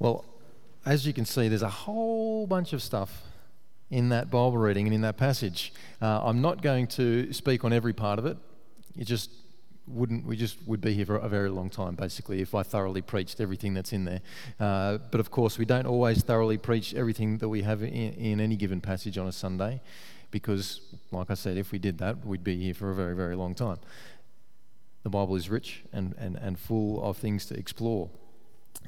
Well, as you can see, there's a whole bunch of stuff in that Bible reading and in that passage. Uh, I'm not going to speak on every part of it. It just wouldn't we just would be here for a very long time basically if I thoroughly preached everything that's in there. Uh, but of course, we don't always thoroughly preach everything that we have in, in any given passage on a Sunday, because, like I said, if we did that, we'd be here for a very very long time. The Bible is rich and, and, and full of things to explore.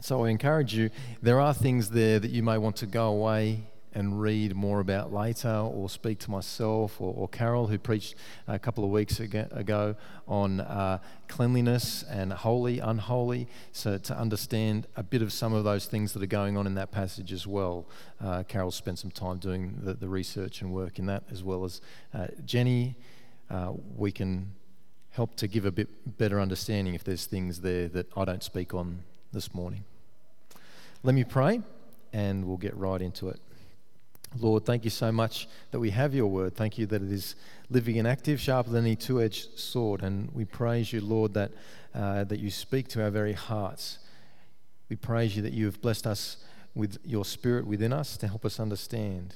So I encourage you, there are things there that you may want to go away and read more about later, or speak to myself or, or Carol, who preached a couple of weeks ago on uh, cleanliness and holy, unholy. So, to understand a bit of some of those things that are going on in that passage as well, uh, Carol spent some time doing the, the, research and work in that, as well as uh, Jenny. Uh, we can help to give a bit better understanding if there's things there that I don't speak on this morning. Let me pray and we'll get right into it. Lord, thank you so much that we have your word. Thank you that it is living and active, sharper than any two edged sword. And we praise you, Lord, that, uh, that you speak to our very hearts. We praise you that you have blessed us with your spirit within us to help us understand.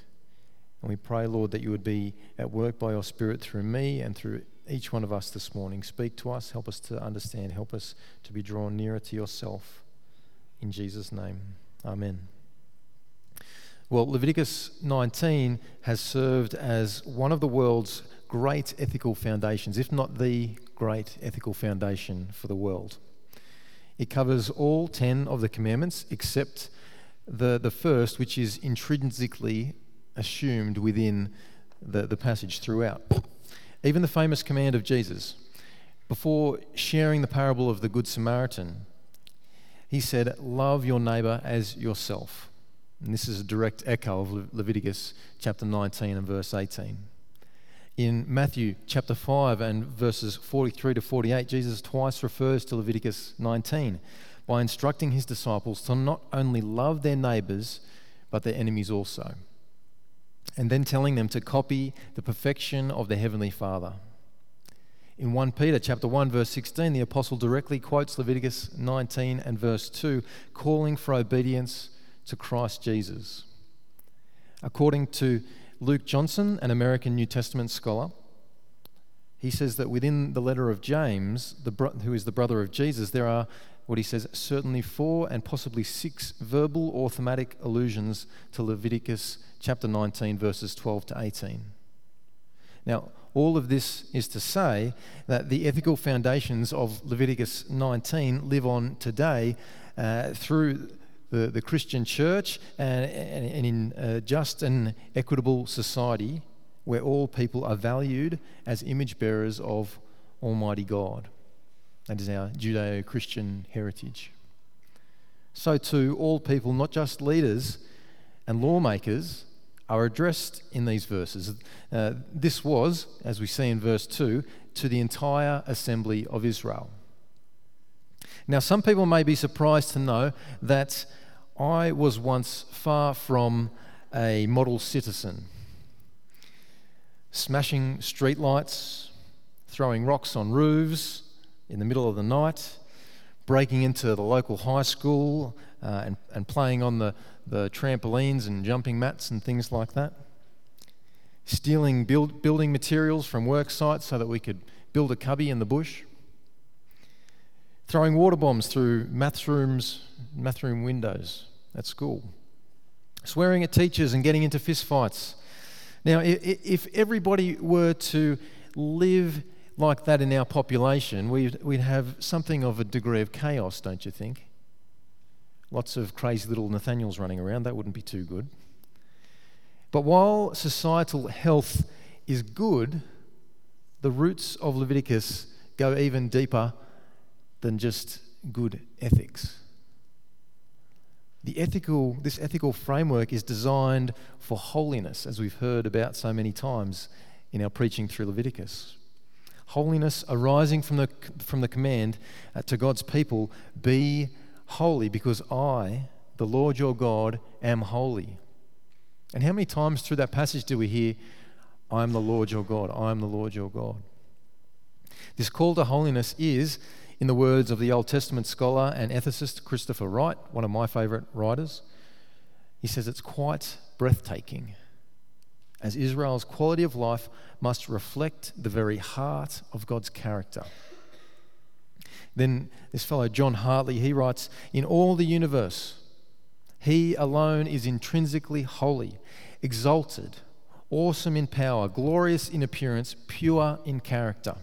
And we pray, Lord, that you would be at work by your spirit through me and through each one of us this morning. Speak to us, help us to understand, help us to be drawn nearer to yourself. In Jesus' name, amen. Well, Leviticus 19 has served as one of the world's great ethical foundations, if not the great ethical foundation for the world. It covers all 10 of the commandments except the, the first, which is intrinsically assumed within the, the passage throughout. Even the famous command of Jesus, before sharing the parable of the Good Samaritan, he said, Love your neighbor as yourself. And this is a direct echo of Leviticus chapter 19 and verse 18. In Matthew chapter 5 and verses 43 to 48, Jesus twice refers to Leviticus 19 by instructing his disciples to not only love their neighbors, but their enemies also. And then telling them to copy the perfection of their heavenly Father. In 1 Peter chapter 1 verse 16, the apostle directly quotes Leviticus 19 and verse 2, calling for obedience to Christ Jesus. According to Luke Johnson, an American New Testament scholar, he says that within the letter of James, bro- who is the brother of Jesus, there are what he says certainly four and possibly six verbal or thematic allusions to Leviticus chapter 19, verses 12 to 18. Now, all of this is to say that the ethical foundations of Leviticus 19 live on today uh, through the, the Christian church and, and, in a just and equitable society where all people are valued as image bearers of Almighty God. That is our Judeo Christian heritage. So, too, all people, not just leaders and lawmakers, are addressed in these verses. Uh, this was, as we see in verse 2, to the entire assembly of Israel. Now, some people may be surprised to know that I was once far from a model citizen, smashing streetlights, throwing rocks on roofs in the middle of the night, breaking into the local high school uh, and, and playing on the, the trampolines and jumping mats and things like that, stealing build, building materials from work sites so that we could build a cubby in the bush throwing water bombs through math rooms, math room windows at school, swearing at teachers and getting into fistfights. Now, if everybody were to live like that in our population, we'd, we'd have something of a degree of chaos, don't you think? Lots of crazy little Nathaniels running around, that wouldn't be too good. But while societal health is good, the roots of Leviticus go even deeper than just good ethics. The ethical, this ethical framework is designed for holiness, as we've heard about so many times in our preaching through Leviticus. Holiness arising from the, from the command uh, to God's people be holy, because I, the Lord your God, am holy. And how many times through that passage do we hear, I am the Lord your God, I am the Lord your God? This call to holiness is in the words of the Old Testament scholar and ethicist Christopher Wright, one of my favourite writers, he says it's quite breathtaking, as Israel's quality of life must reflect the very heart of God's character. Then this fellow, John Hartley, he writes In all the universe, he alone is intrinsically holy, exalted, awesome in power, glorious in appearance, pure in character.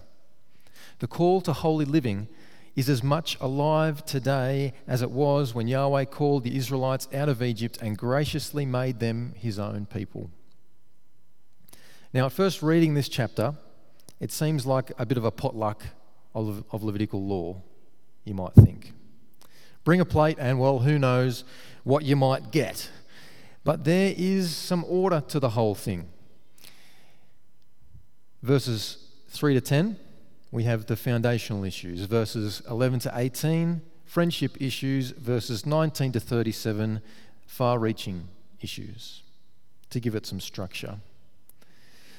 The call to holy living is as much alive today as it was when Yahweh called the Israelites out of Egypt and graciously made them his own people. Now, at first reading this chapter, it seems like a bit of a potluck of, of Levitical law, you might think. Bring a plate, and well, who knows what you might get. But there is some order to the whole thing. Verses 3 to 10 we have the foundational issues, verses 11 to 18, friendship issues, verses 19 to 37, far reaching issues, to give it some structure.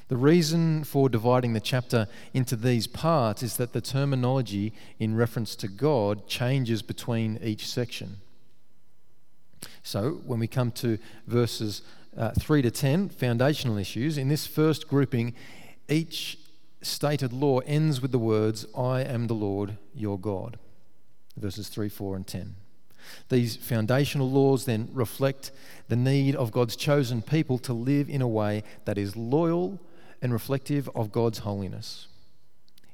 The reason for dividing the chapter into these parts is that the terminology in reference to God changes between each section. So, when we come to verses uh, 3 to 10, foundational issues, in this first grouping, each stated law ends with the words, I am the Lord your God. Verses 3, 4, and 10. These foundational laws then reflect the need of God's chosen people to live in a way that is loyal and reflective of God's holiness.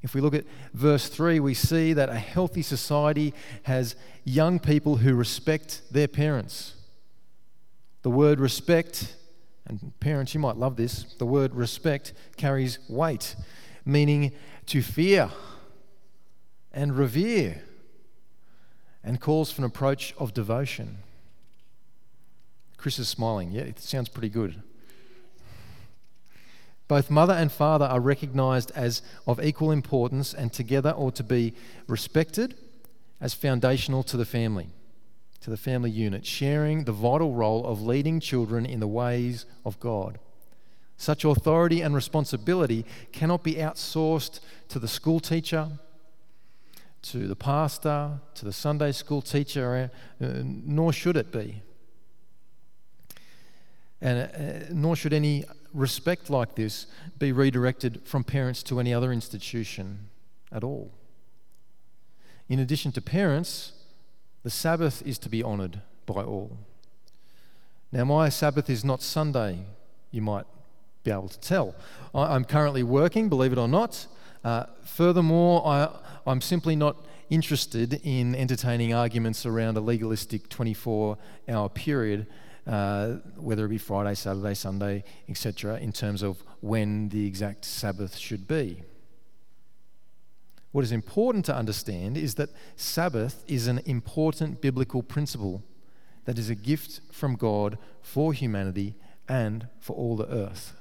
If we look at verse 3, we see that a healthy society has young people who respect their parents. The word respect, and parents, you might love this, the word respect carries weight meaning to fear and revere, and calls for an approach of devotion. Chris is smiling. Yeah, it sounds pretty good. Both mother and father are recognized as of equal importance and together ought to be respected as foundational to the family, to the family unit, sharing the vital role of leading children in the ways of God. Such authority and responsibility cannot be outsourced to the school teacher, to the pastor, to the Sunday school teacher, uh, nor should it be. And uh, nor should any respect like this be redirected from parents to any other institution at all. In addition to parents, the Sabbath is to be honoured by all. Now, my Sabbath is not Sunday, you might be able to tell. I, am currently working, believe it or not. Uh, furthermore, I, I'm simply not interested in entertaining arguments around a legalistic 24 hour period, uh, whether it be Friday, Saturday, Sunday, etc., in terms of when the exact Sabbath should be. What is important to understand is that Sabbath is an important biblical principle that is a gift from God for humanity and for all the earth.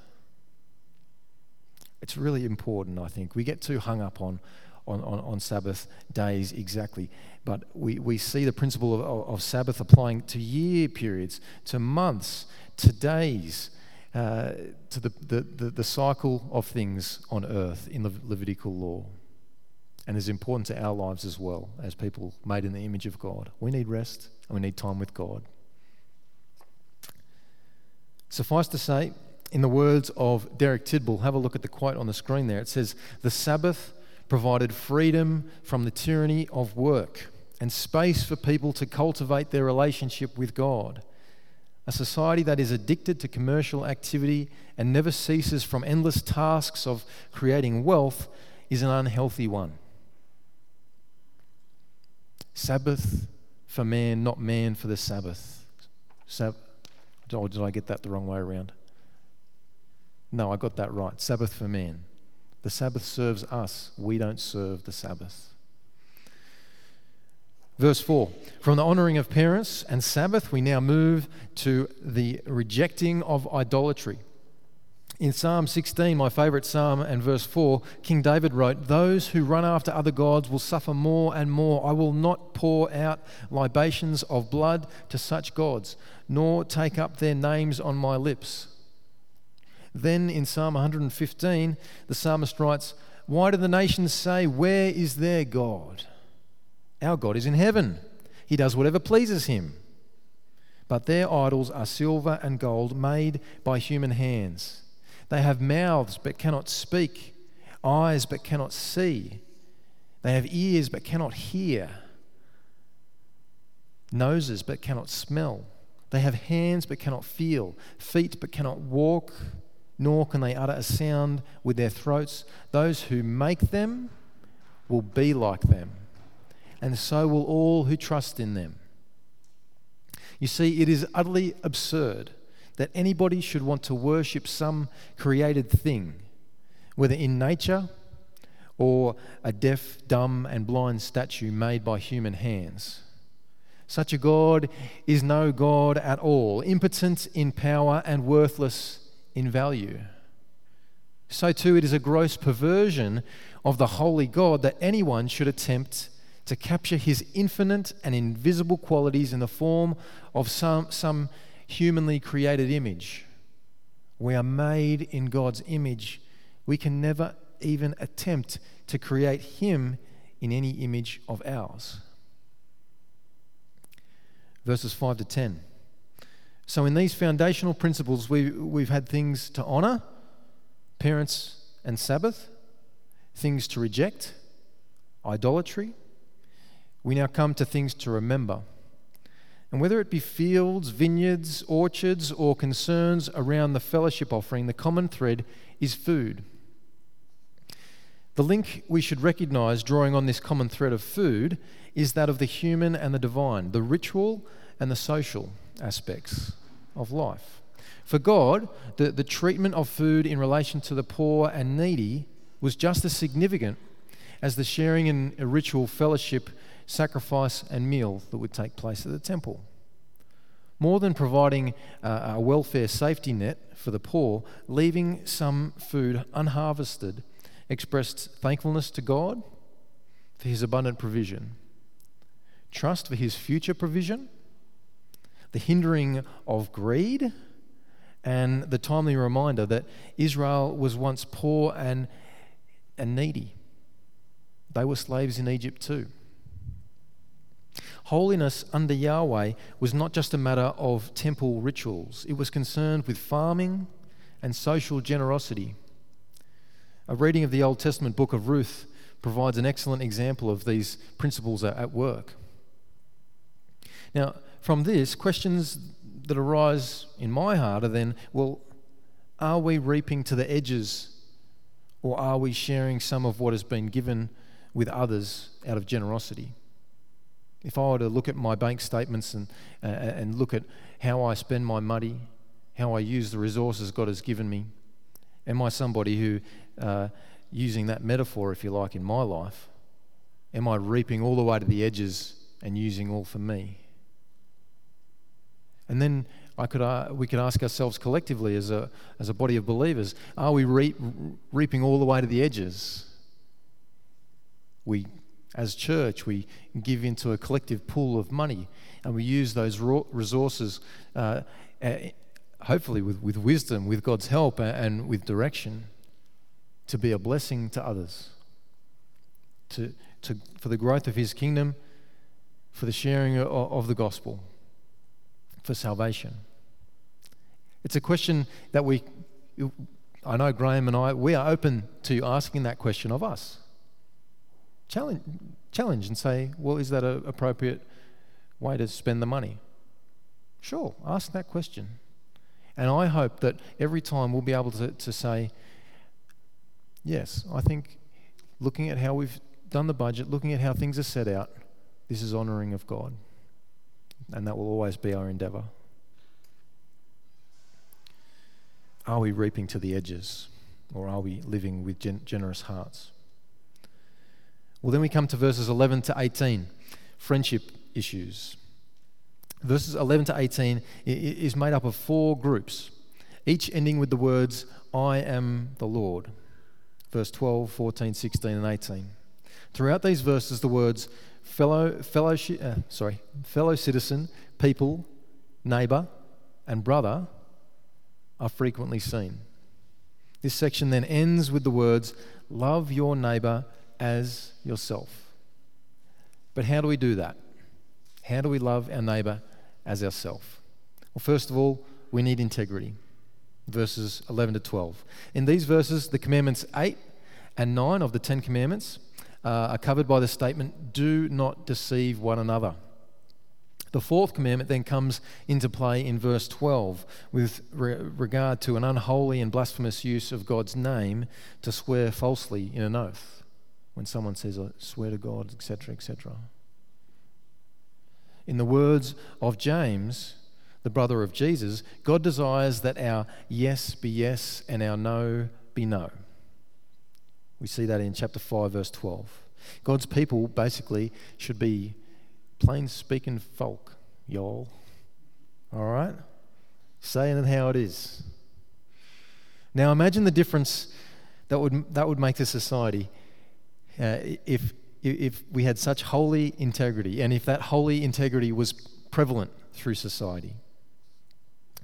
It's really important, I think. We get too hung up on, on, on, on Sabbath days exactly, but we, we see the principle of, of Sabbath applying to year periods, to months, to days, uh, to the, the, the, the cycle of things on earth in the Levitical law. And is important to our lives as well as people made in the image of God. We need rest and we need time with God. Suffice to say, in the words of Derek Tidball, have a look at the quote on the screen there. It says, The Sabbath provided freedom from the tyranny of work and space for people to cultivate their relationship with God. A society that is addicted to commercial activity and never ceases from endless tasks of creating wealth is an unhealthy one. Sabbath for man, not man for the Sabbath. Sab- or did I get that the wrong way around? No, I got that right. Sabbath for man. The Sabbath serves us, we don't serve the Sabbath. Verse 4 From the honoring of parents and Sabbath, we now move to the rejecting of idolatry. In Psalm 16, my favourite psalm, and verse 4, King David wrote, Those who run after other gods will suffer more and more. I will not pour out libations of blood to such gods, nor take up their names on my lips. Then in Psalm 115, the psalmist writes, Why do the nations say, Where is their God? Our God is in heaven. He does whatever pleases him. But their idols are silver and gold made by human hands. They have mouths but cannot speak, eyes but cannot see. They have ears but cannot hear, noses but cannot smell. They have hands but cannot feel, feet but cannot walk, nor can they utter a sound with their throats. Those who make them will be like them, and so will all who trust in them. You see, it is utterly absurd that anybody should want to worship some created thing, whether in nature or a deaf, dumb, and blind statue made by human hands. Such a God is no God at all, impotent in power and worthless in value. So, too, it is a gross perversion of the holy God that anyone should attempt to capture his infinite and invisible qualities in the form of some, some humanly created image. We are made in God's image. We can never even attempt to create him in any image of ours. Verses 5 to 10. So, in these foundational principles, we, we've had things to honor, parents and Sabbath, things to reject, idolatry, we now come to things to remember. And whether it be fields, vineyards, orchards, or concerns around the fellowship offering, the common thread is food. The link we should recognize, drawing on this common thread of food, is that of the human and the divine, the ritual and the social aspects of life. For God, the, the treatment of food in relation to the poor and needy was just as significant as the sharing in a ritual fellowship sacrifice, and meal that would take place at the temple. More than providing uh, a welfare safety net for the poor, leaving some food unharvested expressed thankfulness to God for his abundant provision, trust for his future provision, the hindering of greed, and the timely reminder that Israel was once poor and, and needy. They were slaves in Egypt too. Holiness under Yahweh was not just a matter of temple rituals, it was concerned with farming and social generosity. A reading of the Old Testament book of Ruth provides an excellent example of these principles at work. Now, from this, questions that arise in my heart are then well, are we reaping to the edges or are we sharing some of what has been given with others out of generosity? If I were to look at my bank statements and, uh, and look at how I spend my money, how I use the resources God has given me, am I somebody who, uh, using that metaphor, if you like, in my life, am I reaping all the way to the edges and using all for me? And then I could, uh, we could ask ourselves collectively as a, as a body of believers are we reap, reaping all the way to the edges? We as church, we give into a collective pool of money and we use those resources, uh, hopefully with, with wisdom, with God's help, and with direction, to be a blessing to others, to, to, for the growth of His kingdom, for the sharing of, of the gospel, for salvation. It's a question that we, I know Graham and I, we are open to asking that question of us challenge, challenge and say, well, is that an appropriate way to spend the money? Sure, ask that question. And I hope that every time we'll be able to, to say, yes, I think looking at how we've done the budget, looking at how things are set out, this is honouring of God. And that will always be our endeavour. Are we reaping to the edges or are we living with gen- generous hearts? Well, then we come to verses 11 to 18 friendship issues. Verses 11 to 18 is made up of four groups, each ending with the words, I am the Lord. Verse 12, 14, 16, and 18. Throughout these verses, the words fellow, fellowship, uh, sorry, fellow citizen, people, neighbor, and brother are frequently seen. This section then ends with the words, Love your neighbor as yourself. But how do we do that? How do we love our neighbour as ourselves? Well, first of all, we need integrity. Verses 11 to 12. In these verses, the commandments 8 and 9 of the Ten Commandments uh, are covered by the statement, Do not deceive one another. The fourth commandment then comes into play in verse 12 with re- regard to an unholy and blasphemous use of God's name to swear falsely in an oath. When someone says, I swear to God, etc., etc. In the words of James, the brother of Jesus, God desires that our yes be yes and our no be no. We see that in chapter 5, verse 12. God's people basically should be plain speaking folk, y'all. All right? Saying it how it is. Now imagine the difference that would, that would make to society uh, if, if we had such holy integrity and if that holy integrity was prevalent through society.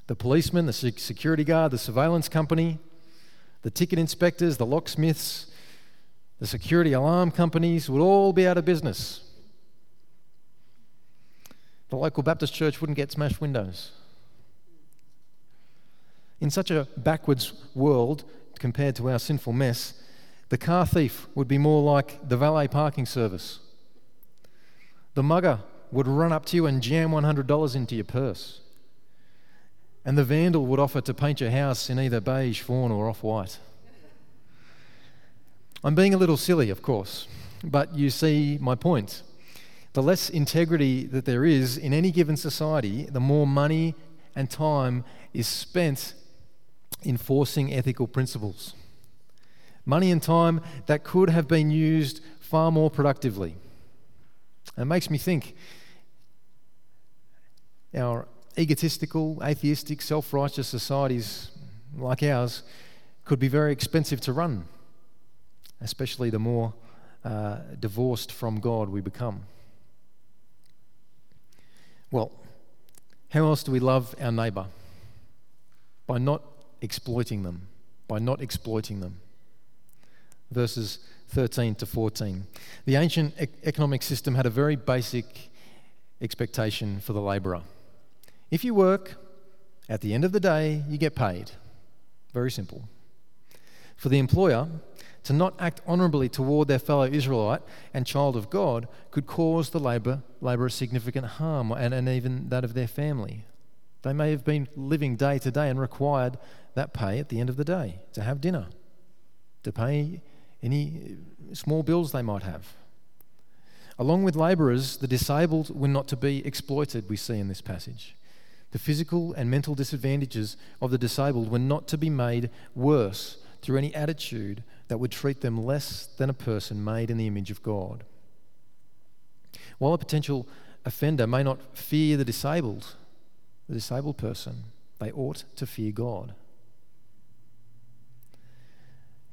The policeman, the security guard, the surveillance company, the ticket inspectors, the locksmiths, the security alarm companies would all be out of business. The local Baptist church wouldn't get smashed windows. In such a backwards world compared to our sinful mess, the car thief would be more like the valet parking service. The mugger would run up to you and jam $100 into your purse. And the vandal would offer to paint your house in either beige, fawn, or off white. I'm being a little silly, of course, but you see my point the less integrity that there is in any given society, the more money and time is spent enforcing ethical principles. Money and time that could have been used far more productively. And it makes me think our egotistical, atheistic, self righteous societies like ours could be very expensive to run, especially the more uh, divorced from God we become. Well, how else do we love our neighbour? By not exploiting them, by not exploiting them. Verses 13 to 14. The ancient e- economic system had a very basic expectation for the labourer. If you work, at the end of the day, you get paid. Very simple. For the employer, to not act honourably toward their fellow Israelite and child of God could cause the labour, labourer significant harm and, and even that of their family. They may have been living day to day and required that pay at the end of the day to have dinner, to pay any small bills they might have. Along with labourers, the disabled were not to be exploited, we see in this passage. The physical and mental disadvantages of the disabled were not to be made worse through any attitude that would treat them less than a person made in the image of God. While a potential offender may not fear the disabled, the disabled person, they ought to fear God.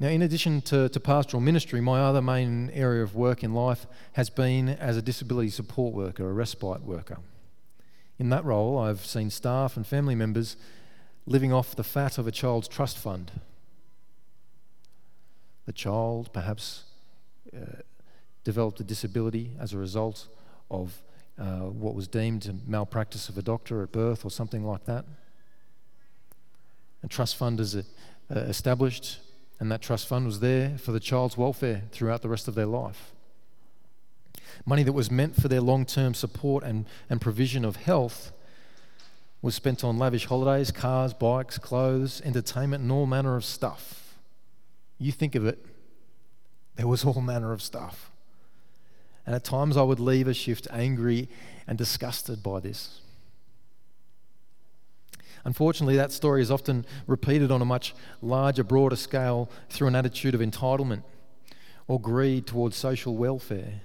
Now, in addition to, to, pastoral ministry, my other main area of work in life has been as a disability support worker, a respite worker. In that role, I've seen staff and family members living off the fat of a child's trust fund the child perhaps uh, developed a disability as a result of uh, what was deemed a malpractice of a doctor at birth or something like that. A trust fund is uh, established, and that trust fund was there for the child's welfare throughout the rest of their life. Money that was meant for their long term support and, and provision of health was spent on lavish holidays, cars, bikes, clothes, entertainment, and all manner of stuff you think of it, there was all manner of stuff. And at times I would leave a shift angry and disgusted by this. Unfortunately, that story is often repeated on a much larger, broader scale through an attitude of entitlement or greed towards social welfare.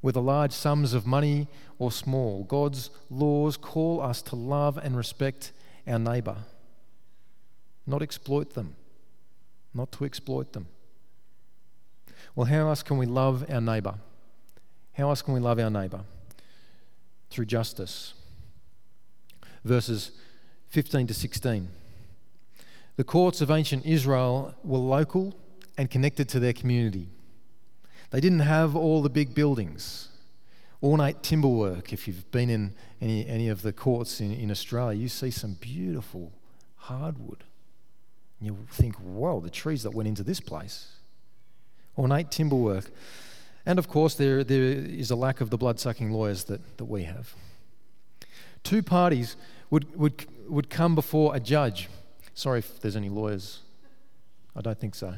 Whether large sums of money or small, God's laws call us to love and respect our neighbour, not exploit them not to exploit them. Well, how else can we love our neighbour? How else can we love our neighbour? Through justice. Verses 15 to 16. The courts of ancient Israel were local and connected to their community. They didn't have all the big buildings ornate timber work. If you've been in any, any of the courts in, in Australia, you see some beautiful hardwood. And you think, whoa, the trees that went into this place. Ornate timber work. And of course, there, there is a lack of the blood sucking lawyers that, that we have. Two parties would, would, would come before a judge. Sorry if there's any lawyers. I don't think so.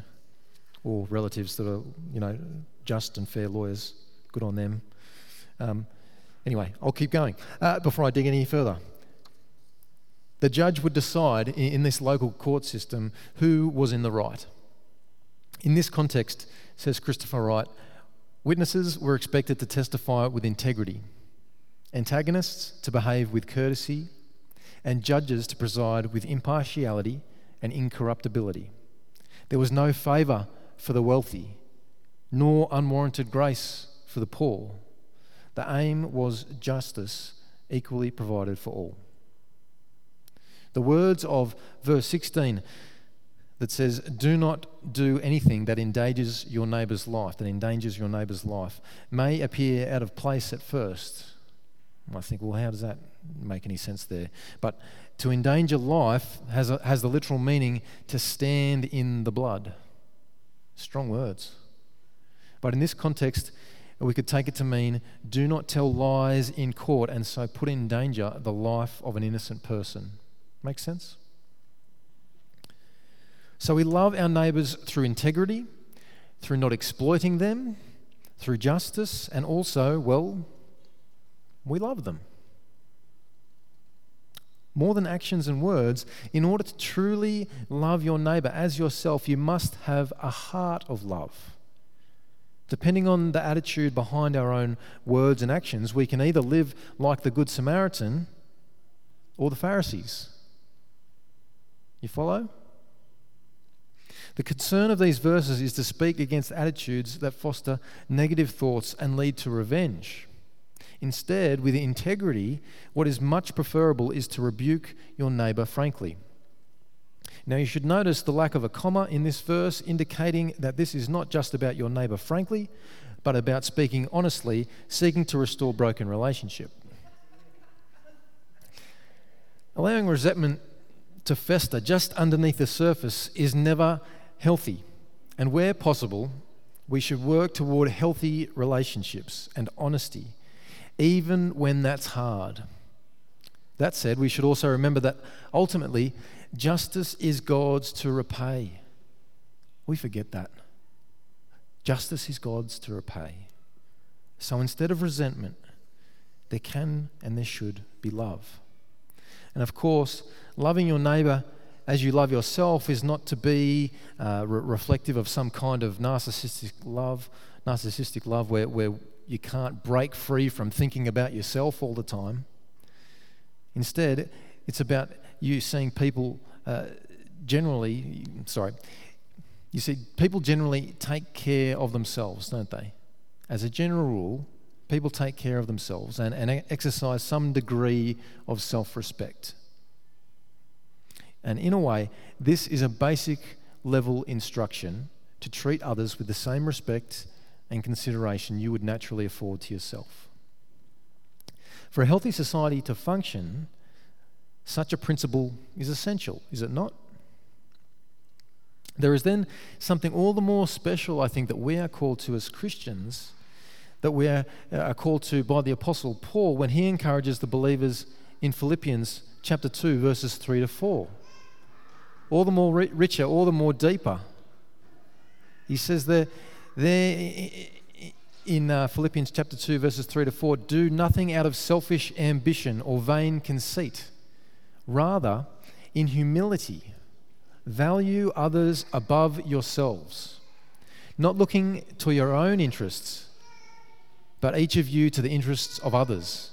Or relatives that are, you know, just and fair lawyers. Good on them. Um, anyway, I'll keep going uh, before I dig any further. The judge would decide in, this local court system who was in the right. In this context, says Christopher Wright, witnesses were expected to testify with integrity, antagonists to behave with courtesy, and judges to preside with impartiality and incorruptibility. There was no favour for the wealthy, nor unwarranted grace for the poor. The aim was justice equally provided for all. The words of verse 16 that says, Do not do anything that endangers your neighbour's life, that endangers your neighbour's life, may appear out of place at first. I think, well, how does that make any sense there? But to endanger life has, a, has the literal meaning to stand in the blood. Strong words. But in this context, we could take it to mean do not tell lies in court and so put in danger the life of an innocent person. Make sense? So we love our neighbours through integrity, through not exploiting them, through justice, and also, well, we love them. More than actions and words, in order to truly love your neighbour as yourself, you must have a heart of love. Depending on the attitude behind our own words and actions, we can either live like the Good Samaritan or the Pharisees. You follow? The concern of these verses is to speak against attitudes that foster negative thoughts and lead to revenge. Instead, with integrity, what is much preferable is to rebuke your neighbour frankly. Now, you should notice the lack of a comma in this verse, indicating that this is not just about your neighbour frankly, but about speaking honestly, seeking to restore broken relationship. Allowing resentment to fester just underneath the surface is never healthy. And where possible, we should work toward healthy relationships and honesty, even when that's hard. That said, we should also remember that ultimately, justice is God's to repay. We forget that. Justice is God's to repay. So instead of resentment, there can and there should be love. And of course, loving your neighbour as you love yourself is not to be uh, re- reflective of some kind of narcissistic love, narcissistic love where, where you can't break free from thinking about yourself all the time. Instead, it's about you seeing people uh, generally, sorry, you see, people generally take care of themselves, don't they? As a general rule, people take care of themselves and, and exercise some degree of self respect. And in a way, this is a basic level instruction to treat others with the same respect and consideration you would naturally afford to yourself. For a healthy society to function, such a principle is essential, is it not? There is then something all the more special, I think, that we are called to as Christians, that we are, are called to by the Apostle Paul when he encourages the believers in Philippians chapter 2, verses 3 to 4 all the more richer, all the more deeper. He says there, there in uh, Philippians chapter 2, verses 3 to 4 do nothing out of selfish ambition or vain conceit. Rather, in humility, value others above yourselves, not looking to your own interests, but each of you to the interests of others.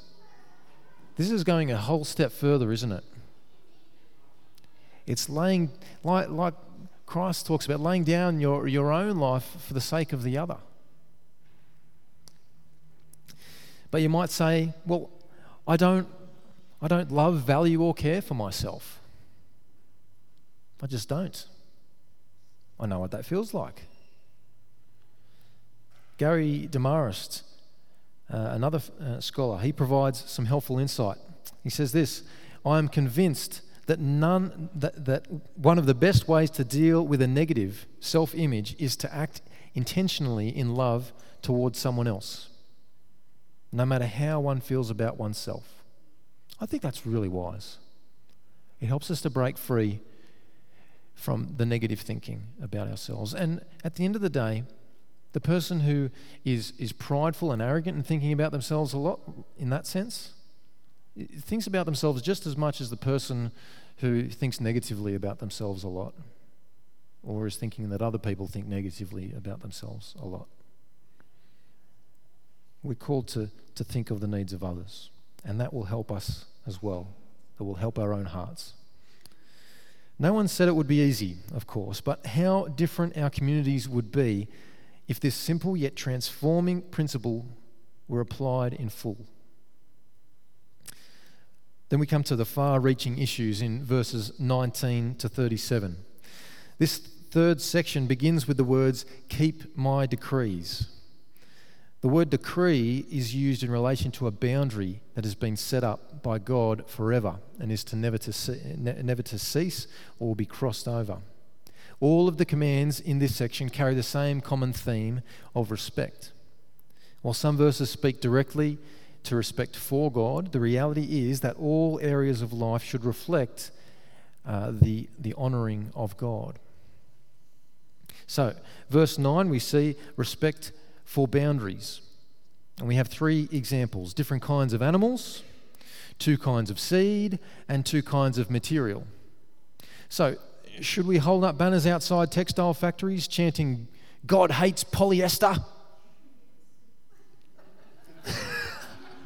This is going a whole step further, isn't it? It's laying, like, like Christ talks about, laying down your, your own life for the sake of the other. But you might say, well, I don't, I don't love, value, or care for myself. I just don't. I know what that feels like. Gary Demarest another uh, scholar, he provides some helpful insight. He says this I am convinced that, none, that, that one of the best ways to deal with a negative self image is to act intentionally in love towards someone else, no matter how one feels about oneself. I think that's really wise. It helps us to break free from the negative thinking about ourselves. And at the end of the day, the person who is, is prideful and arrogant and thinking about themselves a lot in that sense thinks about themselves just as much as the person who thinks negatively about themselves a lot or is thinking that other people think negatively about themselves a lot. We're called to, to think of the needs of others, and that will help us as well. It will help our own hearts. No one said it would be easy, of course, but how different our communities would be if this simple yet transforming principle were applied in full. Then we come to the far reaching issues in verses 19 to 37. This third section begins with the words, Keep my decrees. The word decree is used in relation to a boundary that has been set up by God forever and is to never to, never to cease or be crossed over. All of the commands in this section carry the same common theme of respect. While some verses speak directly to respect for God, the reality is that all areas of life should reflect uh, the, the honouring of God. So, verse 9, we see respect for boundaries. And we have three examples different kinds of animals, two kinds of seed, and two kinds of material. So, should we hold up banners outside textile factories chanting, God hates polyester?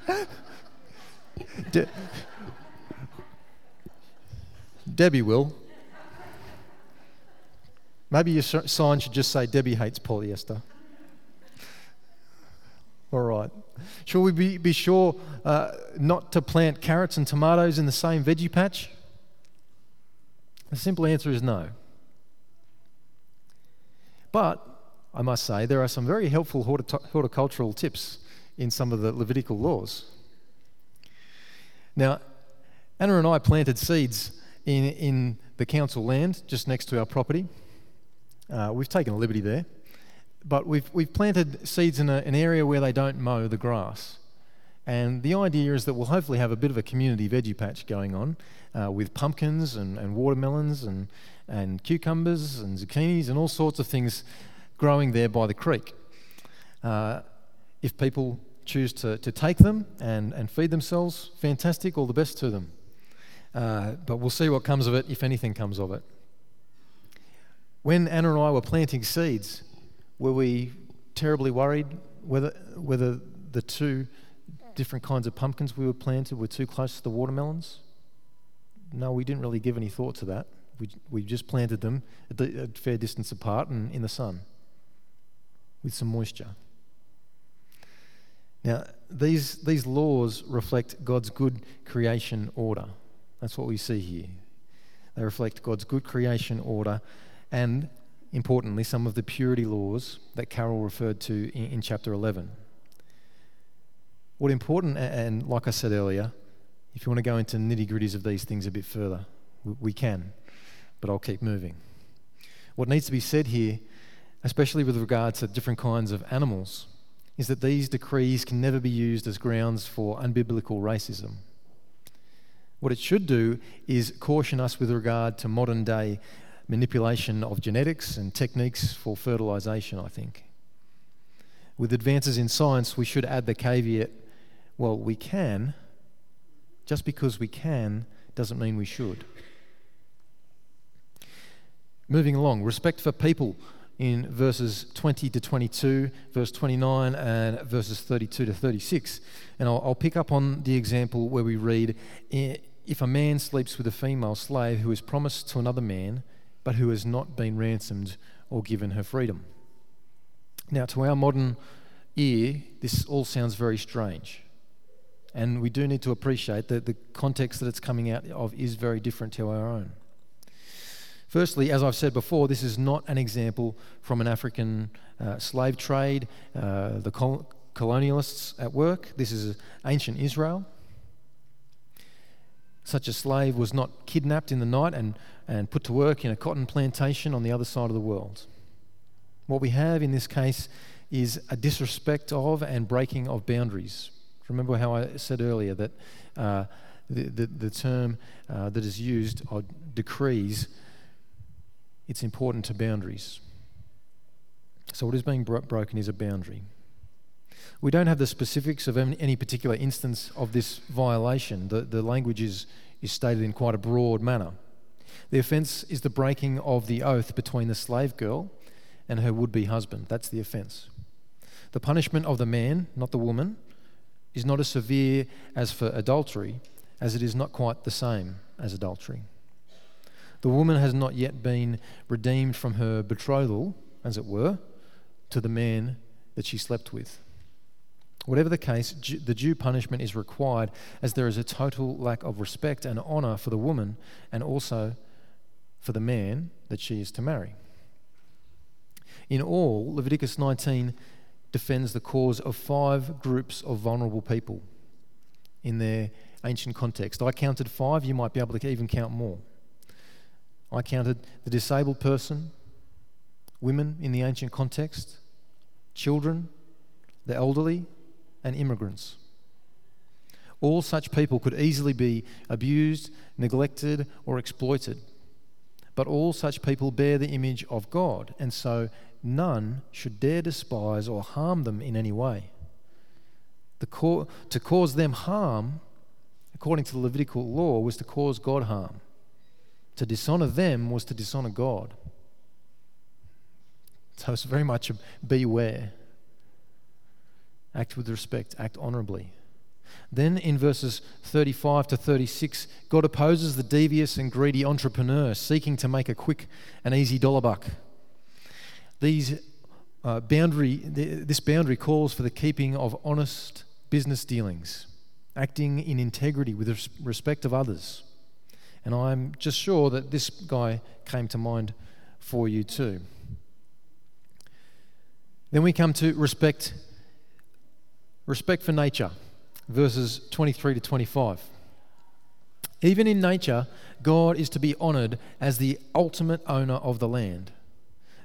De- Debbie will. Maybe your sign should just say, Debbie hates polyester. All right. Shall we be, be sure uh, not to plant carrots and tomatoes in the same veggie patch? The simple answer is no. But I must say, there are some very helpful horticultural tips in some of the Levitical laws. Now, Anna and I planted seeds in, in the council land just next to our property. Uh, we've taken a liberty there. But we've, we've planted seeds in a, an area where they don't mow the grass. And the idea is that we'll hopefully have a bit of a community veggie patch going on uh, with pumpkins and, and watermelons and, and cucumbers and zucchinis and all sorts of things growing there by the creek. Uh, if people choose to, to take them and, and feed themselves, fantastic, all the best to them. Uh, but we'll see what comes of it, if anything comes of it. When Anna and I were planting seeds, were we terribly worried whether, whether the two different kinds of pumpkins we were planted were too close to the watermelons? No, we didn't really give any thought to that. We, we just planted them at a fair distance apart and in the sun with some moisture. Now, these, these laws reflect God's good creation order. That's what we see here. They reflect God's good creation order and importantly, some of the purity laws that Carol referred to in, in chapter 11. What important, and like I said earlier, if you want to go into nitty gritties of these things a bit further, we, can, but I'll keep moving. What needs to be said here, especially with regard to different kinds of animals, is that these decrees can never be used as grounds for unbiblical racism. What it should do is caution us with regard to modern day manipulation of genetics and techniques for fertilization, I think. With advances in science, we should add the caveat well, we can. Just because we can doesn't mean we should. Moving along, respect for people in verses 20 to 22, verse 29, and verses 32 to 36. And I'll, I'll, pick up on the example where we read If a man sleeps with a female slave who is promised to another man, but who has not been ransomed or given her freedom. Now, to our modern ear, this all sounds very strange. And we do need to appreciate that the context that it's coming out of is very different to our own. Firstly, as I've said before, this is not an example from an African uh, slave trade, uh, the col- colonialists at work. This is ancient Israel. Such a slave was not kidnapped in the night and, and put to work in a cotton plantation on the other side of the world. What we have in this case is a disrespect of and breaking of boundaries. Remember how I said earlier that uh, the, the, the, term uh, that is used, or decrees, it's important to boundaries. So, what is being bro- broken is a boundary. We don't have the specifics of any particular instance of this violation. The, the language is, is stated in quite a broad manner. The offence is the breaking of the oath between the slave girl and her would be husband. That's the offence. The punishment of the man, not the woman, is not as severe as for adultery, as it is not quite the same as adultery. The woman has not yet been redeemed from her betrothal, as it were, to the man that she slept with. Whatever the case, the due punishment is required as there is a total lack of respect and honour for the woman and also for the man that she is to marry. In all, Leviticus 19 defends the cause of five groups of vulnerable people in their ancient context. I counted five, you might be able to even count more. I counted the disabled person, women in the ancient context, children, the elderly, and immigrants. All such people could easily be abused, neglected, or exploited. But all such people bear the image of God, and so none should dare despise or harm them in any way. Co- to cause them harm, according to the Levitical law, was to cause God harm. To dishonor them was to dishonor God. So it's very much a beware. Act with respect, act honorably. Then in verses 35 to 36, God opposes the devious and greedy entrepreneur seeking to make a quick and easy dollar buck. These uh, boundary, this boundary calls for the keeping of honest business dealings, acting in integrity with respect of others. And I'm just sure that this guy came to mind for you too. Then we come to respect respect for nature verses 23 to 25. Even in nature, God is to be honored as the ultimate owner of the land.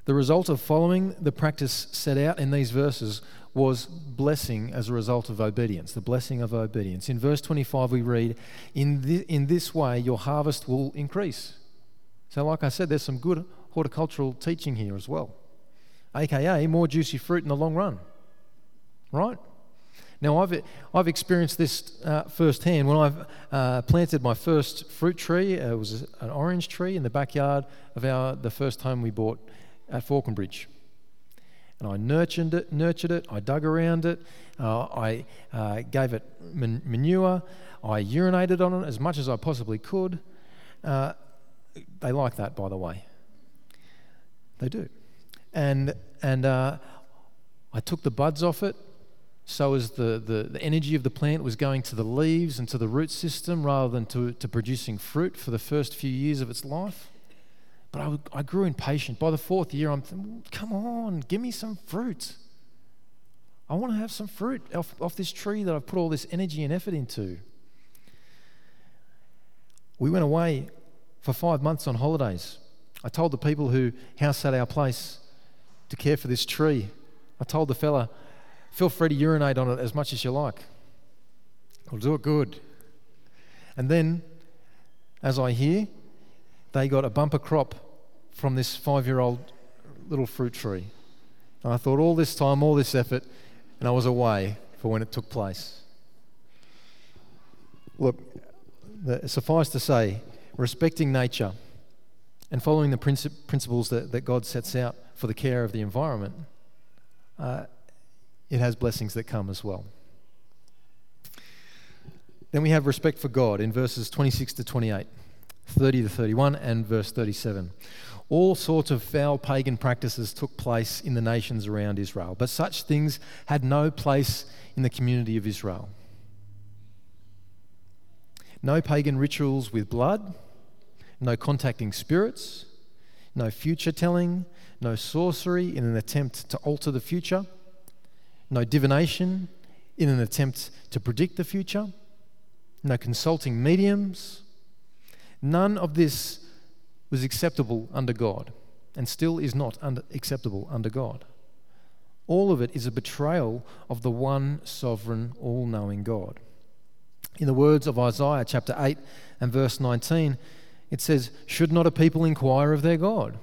The result of following the practice set out in these verses was blessing as a result of obedience, the blessing of obedience. In verse 25, we read, In, th- in this way, your harvest will increase. So, like I said, there's some good horticultural teaching here as well, aka more juicy fruit in the long run. Right? Now, I've, I've experienced this uh, firsthand. When I've uh, planted my first fruit tree, it was an orange tree in the backyard of our, the first home we bought at Falconbridge. And I nurtured it, nurtured it, I dug around it, uh, I uh, gave it man- manure, I urinated on it as much as I possibly could. Uh, they like that, by the way. They do. And, and I took the buds off it, so as the, the, the, energy of the plant was going to the leaves and to the root system rather than to, to producing fruit for the first few years of its life. But I, I grew impatient. By the fourth year, I'm thinking, come on, give me some fruit. I want to have some fruit off, off this tree that I've put all this energy and effort into. We went away for five months on holidays. I told the people who house sat our place to care for this tree. I told the fella, Feel free to urinate on it as much as you like. We'll do it good. And then, as I hear, they got a bumper crop from this five year old little fruit tree. And I thought, all this time, all this effort, and I was away for when it took place. Look, suffice to say, respecting nature and following the princi- principles that, that God sets out for the care of the environment uh, it has blessings that come as well. Then we have respect for God in verses 26 to 28, 30 to 31, and verse 37. All sorts of foul pagan practices took place in the nations around Israel, but such things had no place in the community of Israel. No pagan rituals with blood, no contacting spirits, no future telling, no sorcery in an attempt to alter the future no divination in an attempt to predict the future, no consulting mediums. None of this was acceptable under God and still is not under, acceptable under God. All of it is a betrayal of the one sovereign, all knowing God. In the words of Isaiah chapter 8 and verse 19, it says, Should not a people inquire of their God?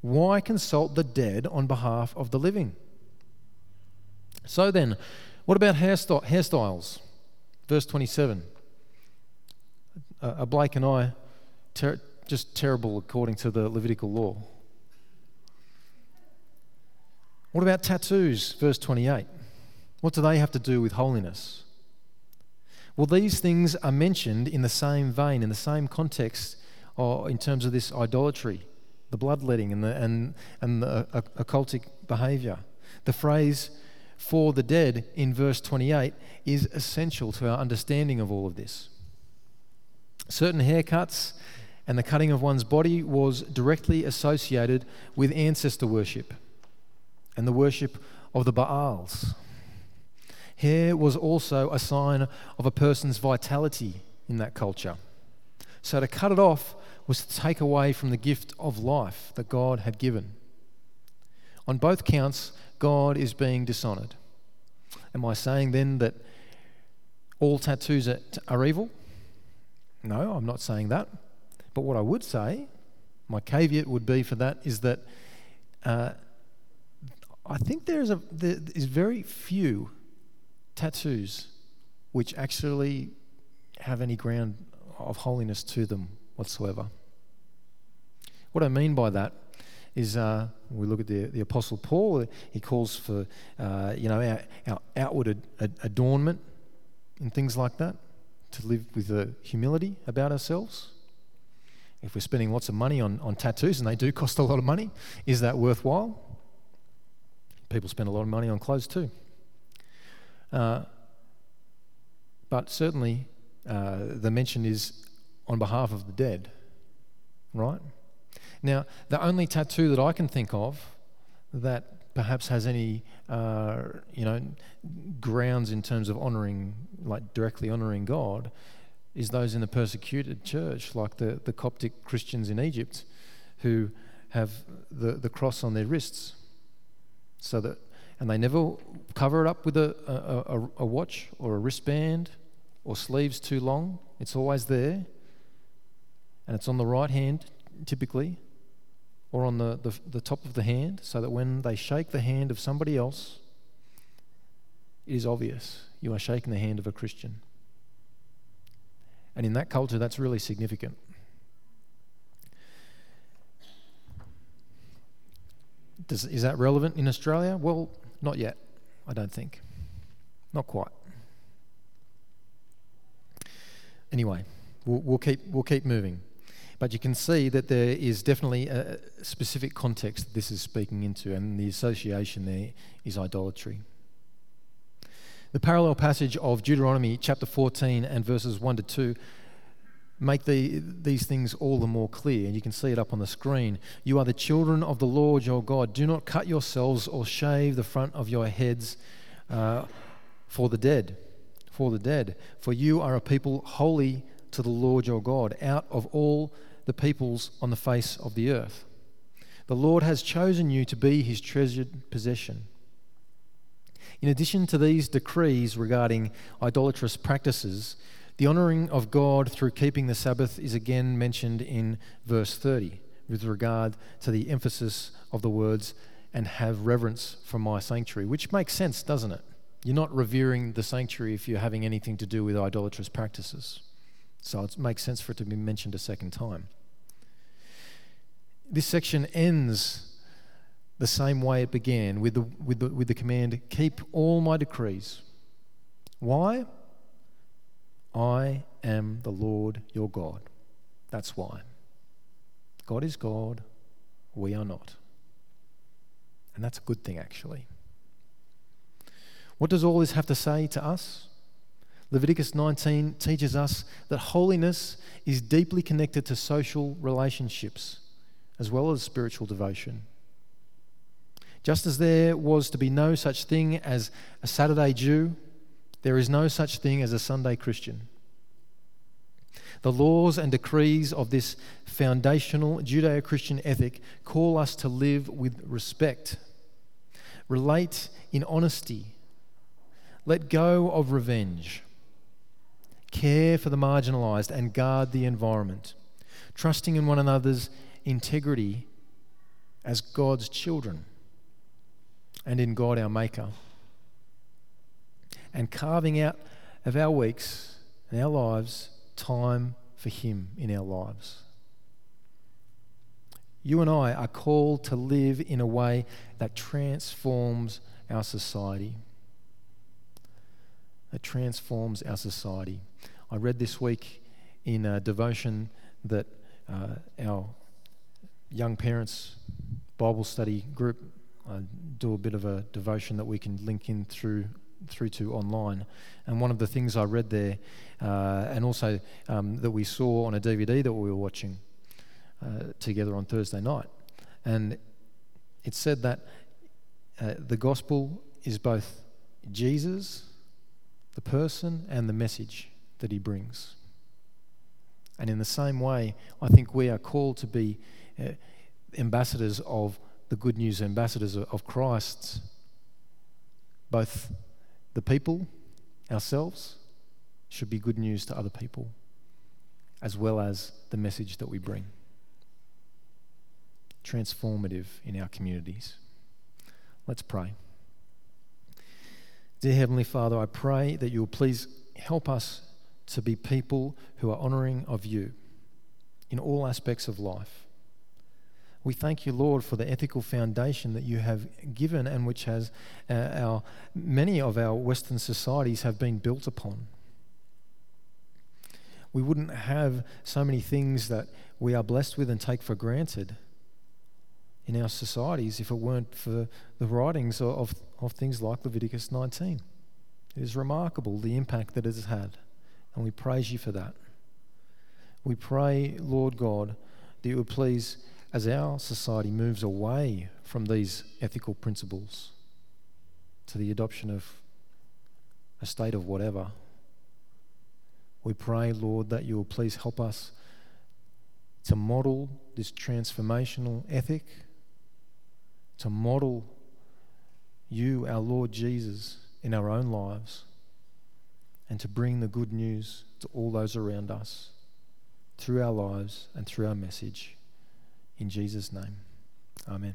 Why consult the dead on behalf of the living? So then, what about hairstyles? Verse 27. Uh, Blake and I, ter- just terrible according to the Levitical law. What about tattoos? Verse 28. What do they have to do with holiness? Well, these things are mentioned in the same vein, in the same context, or in terms of this idolatry, the bloodletting, and the, and, and the occultic behavior. The phrase for the dead in verse 28 is essential to our understanding of all of this. Certain haircuts and the cutting of one's body was directly associated with ancestor worship and the worship of the Baals. Hair was also a sign of a person's vitality in that culture. So to cut it off was to take away from the gift of life that God had given. On both counts, God is being dishonored. Am I saying then that all tattoos are, evil? No, I'm not saying that. But what I would say, my caveat would be for that, is that uh, I think there is, a, there is very few tattoos which actually have any ground of holiness to them whatsoever. What I mean by that is uh, we look at the, the Apostle Paul, he calls for uh, you know, our, our outward ad- adornment and things like that, to live with a humility about ourselves. If we're spending lots of money on, on tattoos, and they do cost a lot of money, is that worthwhile? People spend a lot of money on clothes too. Uh, but certainly, uh, the mention is on behalf of the dead, right? Now, the only tattoo that I can think of that perhaps has any, uh, you know, grounds in terms of honouring, like directly honouring God, is those in the persecuted church, like the, the Coptic Christians in Egypt, who have the, the cross on their wrists, so that, and they never cover it up with a, a, a, a watch or a wristband or sleeves too long. It's always there, and it's on the right hand typically or on the, the, the top of the hand so that when they shake the hand of somebody else, it is obvious you are shaking the hand of a Christian. And in that culture, that's really significant. Does, is that relevant in Australia? Well, not yet, I don't think. Not quite. Anyway, we'll, we'll, keep, we'll keep moving. But you can see that there is definitely a specific context this is speaking into, and the association there is idolatry. The parallel passage of Deuteronomy chapter 14 and verses 1 to 2 make the, these things all the more clear. And you can see it up on the screen. You are the children of the Lord your God. Do not cut yourselves or shave the front of your heads uh, for the dead. For the dead. For you are a people holy to the Lord your God, out of all the peoples on the face of the earth. The Lord has chosen you to be his treasured possession. In addition to these decrees regarding idolatrous practices, the honouring of God through keeping the Sabbath is again mentioned in verse 30 with regard to the emphasis of the words, and have reverence for my sanctuary, which makes sense, doesn't it? You're not revering the sanctuary if you're having anything to do with idolatrous practices. So it makes sense for it to be mentioned a second time. This section ends the same way it began with the, with the, with the command keep all my decrees. Why? I am the Lord your God. That's why. God is God, we are not. And that's a good thing, actually. What does all this have to say to us? Leviticus 19 teaches us that holiness is deeply connected to social relationships as well as spiritual devotion. Just as there was to be no such thing as a Saturday Jew, there is no such thing as a Sunday Christian. The laws and decrees of this foundational Judeo Christian ethic call us to live with respect, relate in honesty, let go of revenge, care for the marginalized, and guard the environment, trusting in one another's integrity as God's children and in God our Maker, and carving out of our weeks and our lives time for Him in our lives. You and I are called to live in a way that transforms our society. That transforms our society. I read this week in a devotion that uh, our young parents Bible study group do a bit of a devotion that we can link in through through to online. And one of the things I read there, uh, and also um, that we saw on a DVD that we were watching uh, together on Thursday night, and it said that uh, the gospel is both Jesus, the person, and the message that he brings. And in the same way, I think we are called to be uh, ambassadors of the good news, ambassadors of Christ, both the people, ourselves, should be good news to other people, as well as the message that we bring. Transformative in our communities. Let's pray. Dear Heavenly Father, I pray that you will please help us to be people who are honouring of you in all aspects of life. We thank you, Lord, for the ethical foundation that you have given and which has uh, our many of our Western societies have been built upon. We wouldn't have so many things that we are blessed with and take for granted in our societies if it weren't for the writings of, of things like Leviticus 19. It is remarkable the impact that it has had, and we praise you for that. We pray, Lord God, that you would please as our society moves away from these ethical principles to the adoption of a state of whatever, we pray, Lord, that you will please help us to model this transformational ethic, to model you, our Lord Jesus, in our own lives, and to bring the good news to all those around us through our lives and through our message. In Jesus' name, amen.